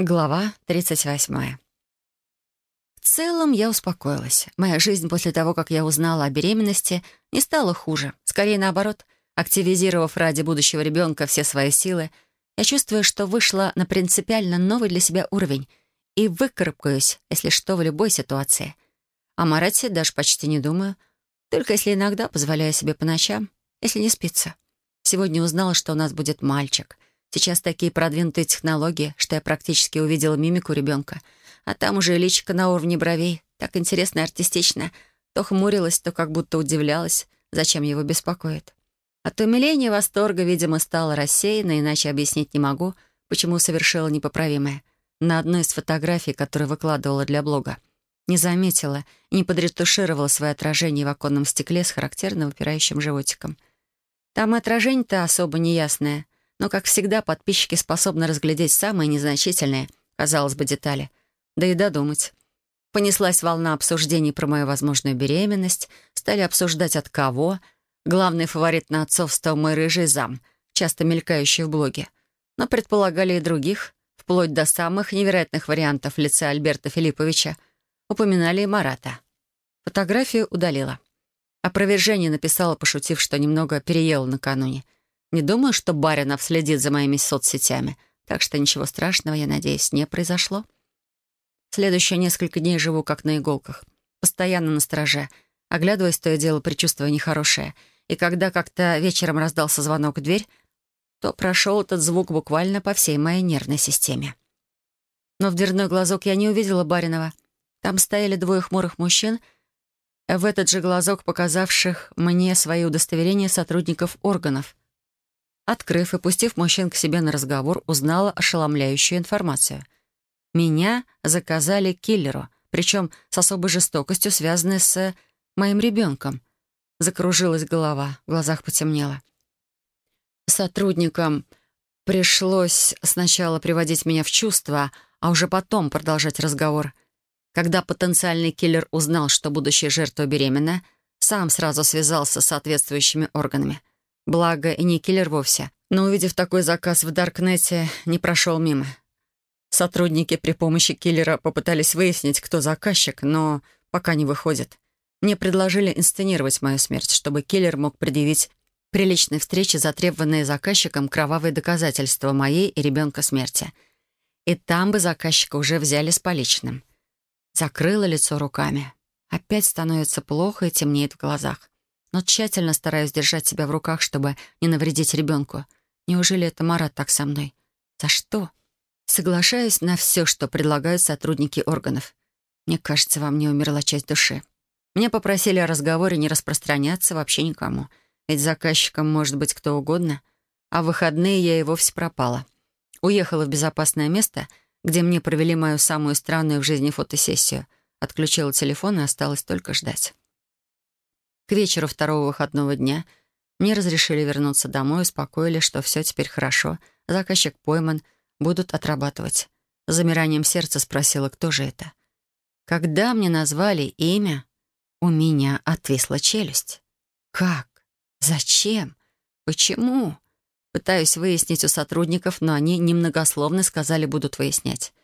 Глава 38. В целом я успокоилась. Моя жизнь после того, как я узнала о беременности, не стала хуже. Скорее наоборот, активизировав ради будущего ребенка все свои силы, я чувствую, что вышла на принципиально новый для себя уровень и выкарабкаюсь, если что, в любой ситуации. О Марате даже почти не думаю, только если иногда позволяю себе по ночам, если не спится. Сегодня узнала, что у нас будет мальчик — Сейчас такие продвинутые технологии, что я практически увидела мимику ребенка. А там уже личико на уровне бровей. Так интересно и артистично. То хмурилась, то как будто удивлялась, зачем его беспокоит. От умиления восторга, видимо, стало рассеяно, иначе объяснить не могу, почему совершила непоправимое. На одной из фотографий, которые выкладывала для блога, не заметила и не подретушировала свое отражение в оконном стекле с характерно выпирающим животиком. Там отражение-то особо неясное — но, как всегда, подписчики способны разглядеть самые незначительные, казалось бы, детали. Да и додумать. Понеслась волна обсуждений про мою возможную беременность, стали обсуждать от кого. Главный фаворит на отцовство — мой рыжий зам, часто мелькающий в блоге. Но предполагали и других, вплоть до самых невероятных вариантов лица Альберта Филипповича. Упоминали и Марата. Фотографию удалила. Опровержение написала, пошутив, что немного переела накануне — не думаю, что Баринов следит за моими соцсетями, так что ничего страшного, я надеюсь, не произошло. Следующие несколько дней живу как на иголках. Постоянно на страже. Оглядываясь, то и дело предчувствуя нехорошее. И когда как-то вечером раздался звонок в дверь, то прошел этот звук буквально по всей моей нервной системе. Но в дверной глазок я не увидела Баринова. Там стояли двое хмурых мужчин, в этот же глазок показавших мне свои удостоверения сотрудников органов — Открыв и пустив мужчин к себе на разговор, узнала ошеломляющую информацию. Меня заказали киллеру, причем с особой жестокостью, связанной с моим ребенком. Закружилась голова, в глазах потемнело. Сотрудникам пришлось сначала приводить меня в чувство, а уже потом продолжать разговор. Когда потенциальный киллер узнал, что будущая жертва беременна, сам сразу связался с соответствующими органами — Благо, и не киллер вовсе. Но, увидев такой заказ в Даркнете, не прошел мимо. Сотрудники при помощи киллера попытались выяснить, кто заказчик, но пока не выходит. Мне предложили инсценировать мою смерть, чтобы киллер мог предъявить при личной встрече затребованные заказчиком кровавые доказательства моей и ребенка смерти. И там бы заказчика уже взяли с поличным. Закрыла лицо руками. Опять становится плохо и темнеет в глазах но тщательно стараюсь держать себя в руках, чтобы не навредить ребенку. Неужели это Марат так со мной? За что? Соглашаюсь на все, что предлагают сотрудники органов. Мне кажется, во мне умерла часть души. Меня попросили о разговоре не распространяться вообще никому, ведь заказчиком может быть кто угодно, а в выходные я и вовсе пропала. Уехала в безопасное место, где мне провели мою самую странную в жизни фотосессию, отключила телефон и осталось только ждать. К вечеру второго выходного дня мне разрешили вернуться домой, успокоили, что все теперь хорошо, заказчик пойман, будут отрабатывать. С замиранием сердца спросила, кто же это. Когда мне назвали имя, у меня отвисла челюсть. Как? Зачем? Почему? Пытаюсь выяснить у сотрудников, но они немногословно сказали, будут выяснять.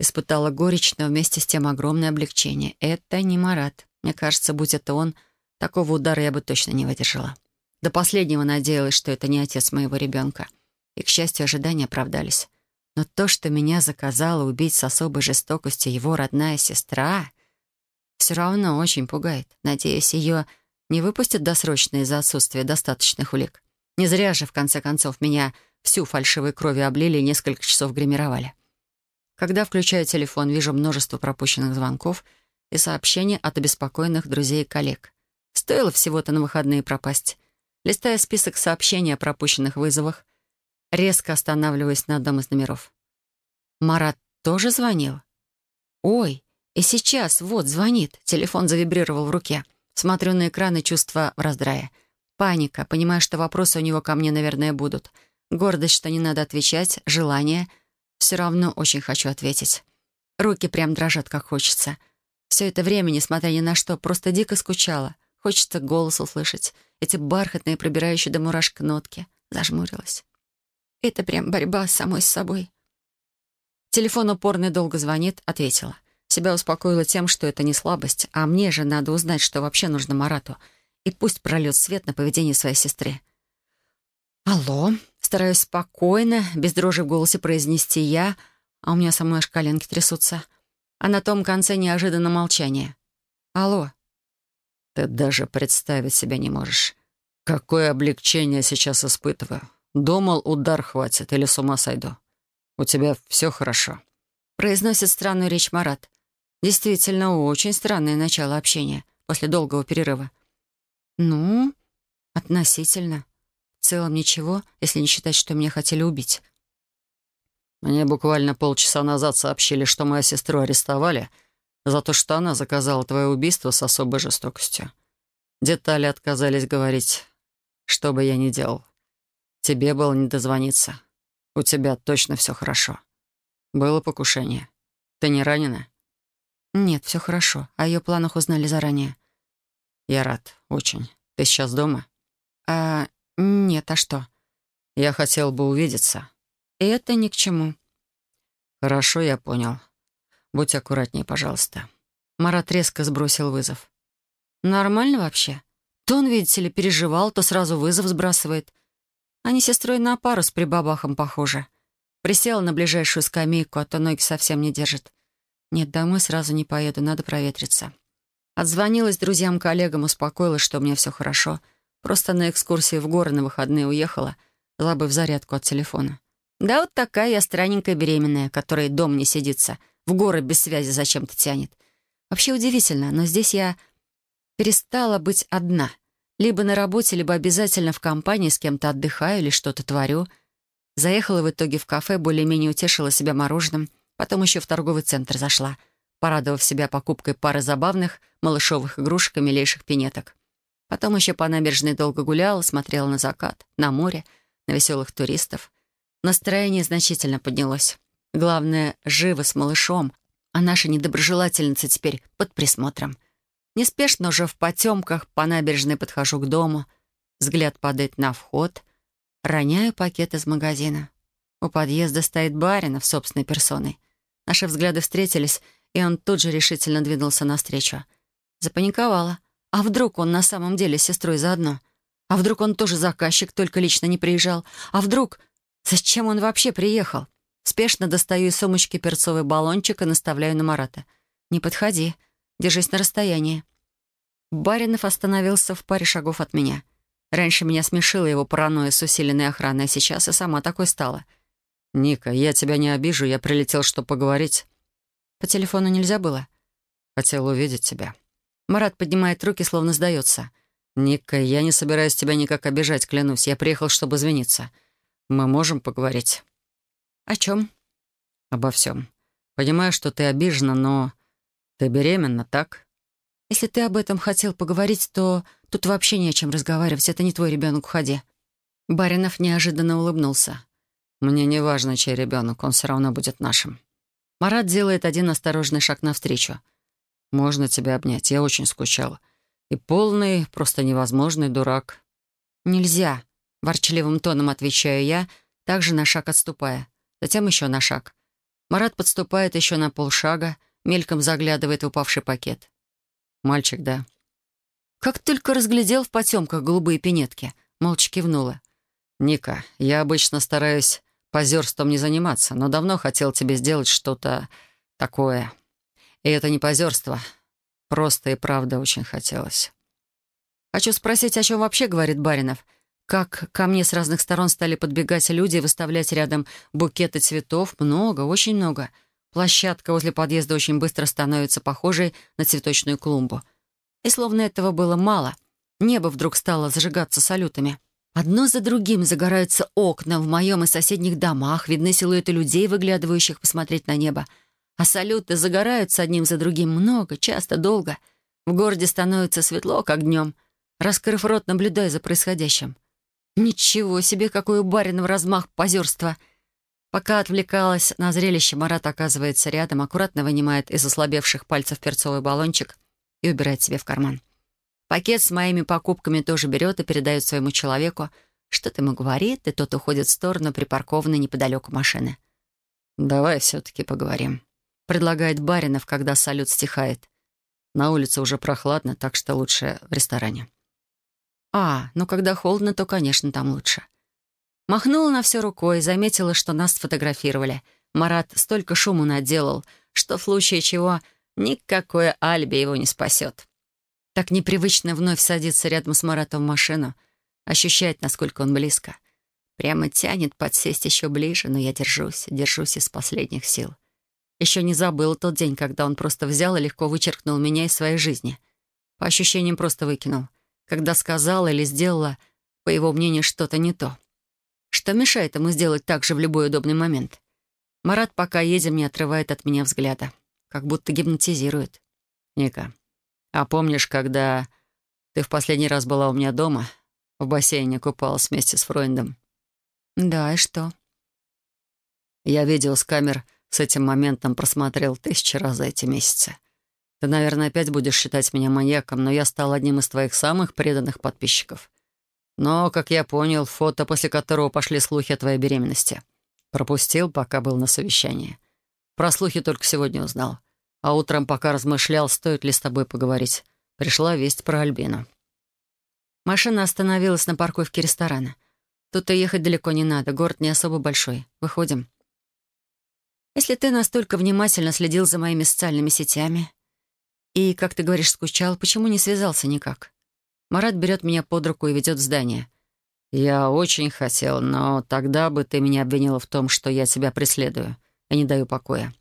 Испытала горечь, но вместе с тем огромное облегчение. Это не Марат. Мне кажется, будь это он, Такого удара я бы точно не выдержала. До последнего надеялась, что это не отец моего ребенка. И, к счастью, ожидания оправдались. Но то, что меня заказала убить с особой жестокостью его родная сестра, все равно очень пугает. Надеюсь, ее не выпустят досрочно из-за отсутствия достаточных улик. Не зря же, в конце концов, меня всю фальшивой крови облили и несколько часов гримировали. Когда включаю телефон, вижу множество пропущенных звонков и сообщений от обеспокоенных друзей и коллег. Стоило всего-то на выходные пропасть. Листая список сообщений о пропущенных вызовах, резко останавливаясь на одном из номеров. Марат тоже звонил? Ой, и сейчас, вот, звонит. Телефон завибрировал в руке. Смотрю на экран и чувство в. Паника, понимая, что вопросы у него ко мне, наверное, будут. Гордость, что не надо отвечать, желание. Все равно очень хочу ответить. Руки прям дрожат, как хочется. Все это время, несмотря ни на что, просто дико скучала. Хочется голос услышать, эти бархатные, пробирающие до мурашек нотки. Зажмурилась. Это прям борьба с самой с собой. Телефон упорно долго звонит, ответила. Себя успокоила тем, что это не слабость, а мне же надо узнать, что вообще нужно Марату. И пусть прольет свет на поведение своей сестры. «Алло», стараюсь спокойно, без дрожи в голосе произнести я, а у меня самой аж коленки трясутся. А на том конце неожиданно молчание. «Алло». «Ты даже представить себя не можешь. Какое облегчение сейчас испытываю. Думал, удар хватит или с ума сойду. У тебя все хорошо». Произносит странную речь Марат. Действительно, очень странное начало общения после долгого перерыва. «Ну, относительно. В целом ничего, если не считать, что меня хотели убить». «Мне буквально полчаса назад сообщили, что мою сестру арестовали за то, что она заказала твое убийство с особой жестокостью. Детали отказались говорить, что бы я ни делал. Тебе было не дозвониться. У тебя точно все хорошо. Было покушение. Ты не ранена?» «Нет, все хорошо. О ее планах узнали заранее». «Я рад. Очень. Ты сейчас дома?» «А... нет, а что?» «Я хотел бы увидеться». «Это ни к чему». «Хорошо, я понял. Будь аккуратнее, пожалуйста». Марат резко сбросил вызов. «Нормально вообще? То он, видите ли, переживал, то сразу вызов сбрасывает. Они сестрой на пару с прибабахом похожи. Присела на ближайшую скамейку, а то ноги совсем не держит. Нет, домой сразу не поеду, надо проветриться. Отзвонилась друзьям-коллегам, успокоилась, что у меня все хорошо. Просто на экскурсии в горы на выходные уехала, забыв зарядку от телефона. Да вот такая я странненькая беременная, которая дом не сидится, в горы без связи зачем-то тянет. Вообще удивительно, но здесь я перестала быть одна. Либо на работе, либо обязательно в компании с кем-то отдыхаю или что-то творю. Заехала в итоге в кафе, более-менее утешила себя мороженым — Потом еще в торговый центр зашла, порадовав себя покупкой пары забавных малышовых игрушек и милейших пинеток. Потом еще по набережной долго гуляла, смотрела на закат, на море, на веселых туристов. Настроение значительно поднялось. Главное, живо с малышом, а наша недоброжелательница теперь под присмотром. Неспешно уже в потемках по набережной подхожу к дому, взгляд падает на вход, роняю пакет из магазина. У подъезда стоит Баринов собственной персоной. Наши взгляды встретились, и он тут же решительно двинулся навстречу. Запаниковала. А вдруг он на самом деле с сестрой заодно? А вдруг он тоже заказчик, только лично не приезжал? А вдруг... Зачем он вообще приехал? Спешно достаю из сумочки перцовый баллончик и наставляю на Марата. «Не подходи. Держись на расстоянии». Баринов остановился в паре шагов от меня. Раньше меня смешила его паранойя с усиленной охраной, а сейчас и сама такой стала — «Ника, я тебя не обижу, я прилетел, чтобы поговорить». «По телефону нельзя было?» «Хотел увидеть тебя». Марат поднимает руки, словно сдается. «Ника, я не собираюсь тебя никак обижать, клянусь. Я приехал, чтобы извиниться. Мы можем поговорить?» «О чем?» «Обо всем. Понимаю, что ты обижена, но ты беременна, так?» «Если ты об этом хотел поговорить, то тут вообще не о чем разговаривать. Это не твой ребенок, уходи». Баринов неожиданно улыбнулся. Мне не важно, чей ребенок, он все равно будет нашим. Марат делает один осторожный шаг навстречу. Можно тебя обнять, я очень скучала. И полный, просто невозможный дурак. Нельзя, ворчливым тоном отвечаю я, также на шаг отступая. Затем еще на шаг. Марат подступает еще на полшага, мельком заглядывает в упавший пакет. Мальчик, да. Как только разглядел в потемках голубые пинетки, молча кивнула. «Ника, я обычно стараюсь позерством не заниматься, но давно хотел тебе сделать что-то такое. И это не позерство. Просто и правда очень хотелось. Хочу спросить, о чем вообще говорит Баринов? Как ко мне с разных сторон стали подбегать люди и выставлять рядом букеты цветов. Много, очень много. Площадка возле подъезда очень быстро становится похожей на цветочную клумбу. И словно этого было мало, небо вдруг стало зажигаться салютами. Одно за другим загораются окна в моем и соседних домах, видны силуэты людей, выглядывающих посмотреть на небо. А салюты загораются одним за другим много, часто, долго. В городе становится светло, как днем. Раскрыв рот, наблюдая за происходящим. Ничего себе, какой у барина размах позерства! Пока отвлекалась на зрелище, Марат оказывается рядом, аккуратно вынимает из ослабевших пальцев перцовый баллончик и убирает себе в карман. Пакет с моими покупками тоже берет и передает своему человеку. Что-то ему говорит, и тот уходит в сторону припаркованной неподалеку машины. «Давай все-таки поговорим», — предлагает Баринов, когда салют стихает. На улице уже прохладно, так что лучше в ресторане. А, ну когда холодно, то, конечно, там лучше. Махнула на все рукой, заметила, что нас сфотографировали. Марат столько шуму наделал, что в случае чего никакое алиби его не спасет. Так непривычно вновь садиться рядом с Маратом в машину, ощущать, насколько он близко. Прямо тянет подсесть еще ближе, но я держусь, держусь из последних сил. Еще не забыл тот день, когда он просто взял и легко вычеркнул меня из своей жизни. По ощущениям просто выкинул. Когда сказал или сделала, по его мнению, что-то не то. Что мешает ему сделать так же в любой удобный момент? Марат, пока едем, не отрывает от меня взгляда. Как будто гипнотизирует. «Ника, а помнишь, когда ты в последний раз была у меня дома, в бассейне купалась вместе с Фройндом?» «Да, и что?» «Я видео с камер с этим моментом просмотрел тысячи раз за эти месяцы. Ты, наверное, опять будешь считать меня маньяком, но я стал одним из твоих самых преданных подписчиков. Но, как я понял, фото, после которого пошли слухи о твоей беременности, пропустил, пока был на совещании. Про слухи только сегодня узнал. А утром, пока размышлял, стоит ли с тобой поговорить, пришла весть про Альбину. Машина остановилась на парковке ресторана. Тут и ехать далеко не надо, город не особо большой. Выходим. Если ты настолько внимательно следил за моими социальными сетями и, как ты говоришь, скучал, почему не связался никак? Марат берет меня под руку и ведет в здание. «Я очень хотел, но тогда бы ты меня обвинила в том, что я тебя преследую и не даю покоя.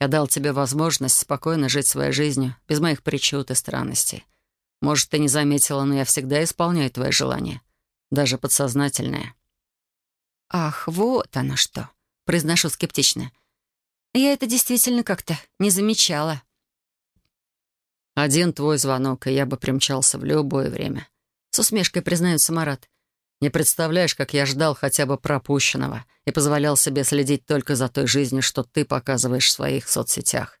Я дал тебе возможность спокойно жить своей жизнью, без моих причуд и странностей. Может, ты не заметила, но я всегда исполняю твои желания, даже подсознательные». «Ах, вот оно что!» — произношу скептично. Я это действительно как-то не замечала. Один твой звонок, и я бы примчался в любое время. С усмешкой признается Марат. Не представляешь, как я ждал хотя бы пропущенного и позволял себе следить только за той жизнью, что ты показываешь в своих соцсетях.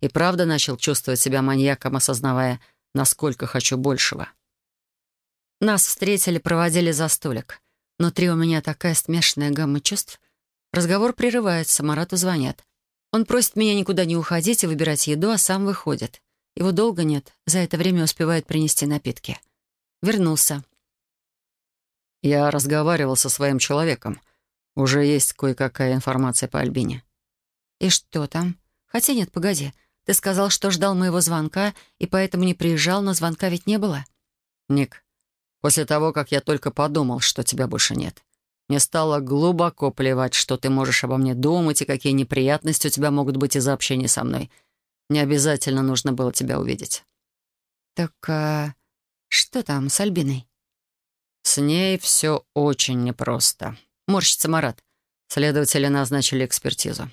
И правда начал чувствовать себя маньяком, осознавая, насколько хочу большего. Нас встретили, проводили за столик. Внутри у меня такая смешанная гамма чувств. Разговор прерывается, Марату звонят. Он просит меня никуда не уходить и выбирать еду, а сам выходит. Его долго нет, за это время успевает принести напитки. Вернулся. Я разговаривал со своим человеком. Уже есть кое-какая информация по Альбине. И что там? Хотя нет, погоди. Ты сказал, что ждал моего звонка, и поэтому не приезжал, но звонка ведь не было. Ник, после того, как я только подумал, что тебя больше нет, мне стало глубоко плевать, что ты можешь обо мне думать и какие неприятности у тебя могут быть из-за общения со мной. Не обязательно нужно было тебя увидеть». «Так а что там с Альбиной?» «С ней все очень непросто. Морщится Марат. Следователи назначили экспертизу.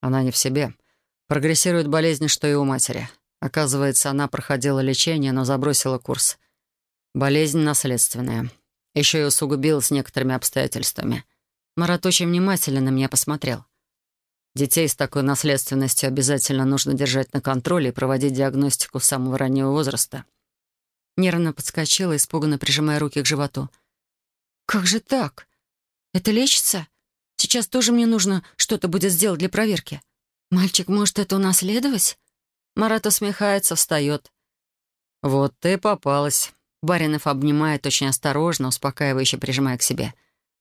Она не в себе. Прогрессирует болезнь, что и у матери. Оказывается, она проходила лечение, но забросила курс. Болезнь наследственная. Еще и усугубилось некоторыми обстоятельствами. Марат очень внимательно на меня посмотрел. Детей с такой наследственностью обязательно нужно держать на контроле и проводить диагностику с самого раннего возраста. Нервно подскочила, испуганно прижимая руки к животу. «Как же так? Это лечится? Сейчас тоже мне нужно что-то будет сделать для проверки. Мальчик может это унаследовать?» Марат усмехается, встает. «Вот ты попалась. Баринов обнимает очень осторожно, успокаивающе прижимая к себе.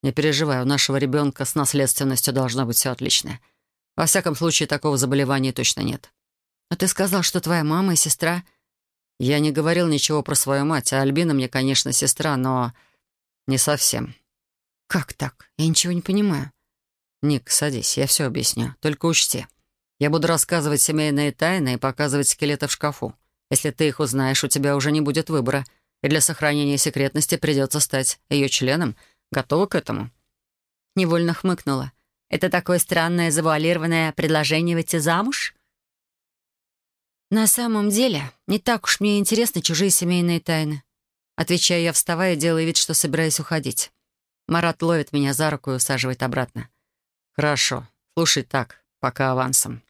«Не переживай, у нашего ребенка с наследственностью должно быть все отлично. Во всяком случае, такого заболевания точно нет». «Но ты сказал, что твоя мама и сестра...» «Я не говорил ничего про свою мать, а Альбина мне, конечно, сестра, но не совсем». «Как так? Я ничего не понимаю». «Ник, садись, я все объясню. Только учти. Я буду рассказывать семейные тайны и показывать скелеты в шкафу. Если ты их узнаешь, у тебя уже не будет выбора и для сохранения секретности придется стать ее членом. Готова к этому?» Невольно хмыкнула. «Это такое странное завуалированное предложение выйти замуж?» «На самом деле, не так уж мне интересны чужие семейные тайны». Отвечаю я, вставая, делая вид, что собираюсь уходить. Марат ловит меня за руку и усаживает обратно. «Хорошо. Слушай так, пока авансом.